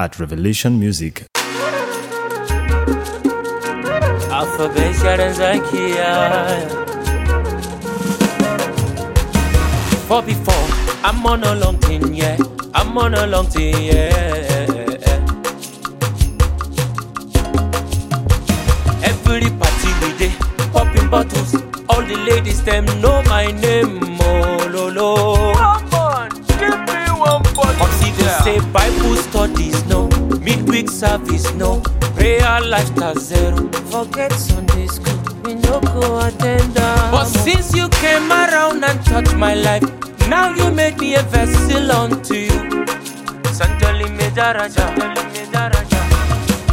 at Revelation Music. For before, I'm on a long thing, yeah. I'm on a long thing, yeah. Every party we popping bottles. All the ladies them know my name, oh lolo. Come say Bible studies no, midweek service no, prayer lifestyle zero. Forget Sunday school, we no go attend. But since you came around and touched my life, now you made me a vessel unto you. Santali Medaraja, Medaraja.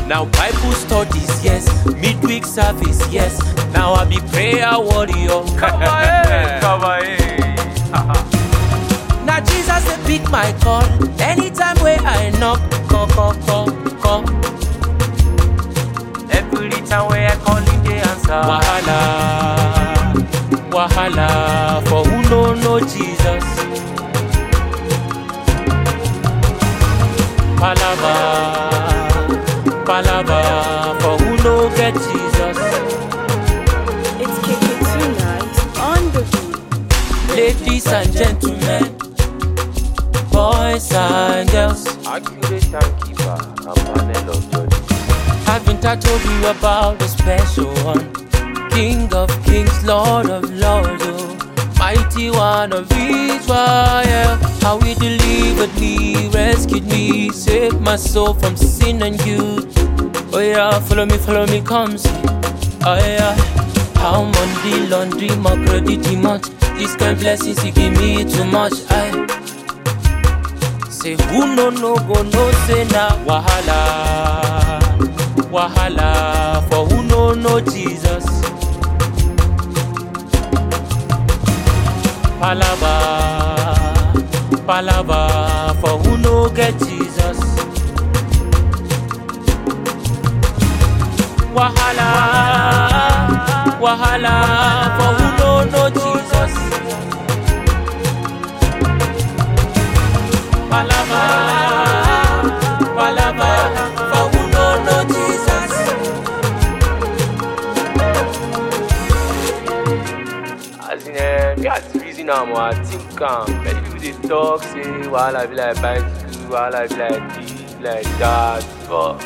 Now Bible studies, yes. Midweek service, yes. Now I be prayer warrior. Come on, hey, come on. Now eh. Jesus they pick my call anytime where I knock, call, call, call, call. Every time where I call in the answer. Wahala, wahala for who no know Jesus. Palava, palava for who no get Jesus. It's kicking tonight on the beat. Ladies and gentlemen, boys and girls. Accurate timekeeper and panel of judges. Haven't I told you about the special one? King of kings, Lord of lords, oh, mighty one of Israel. How he delivered me, rescued me, saved my soul from sin and guilt. Oh yeah, follow me, follow me, come see. Oh yeah, how Monday laundry, my credit too much. This kind blessings he give me too much. I say who no say na wahala. wahala for who no Jesus. Palava, palava for who no get Jesus. Wahala, wahala for who no know Jesus. As in, uh, me at reason am I think am. Many people dey talk say wahala be like bicycle, wahala be like this, like that. But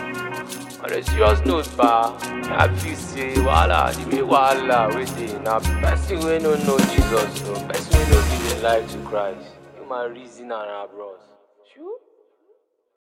on a serious note, ba, me I feel say wahala, the way wahala wey dey na person wey no know Jesus, o, person wey no give him life to Christ. You ma reason am na bros.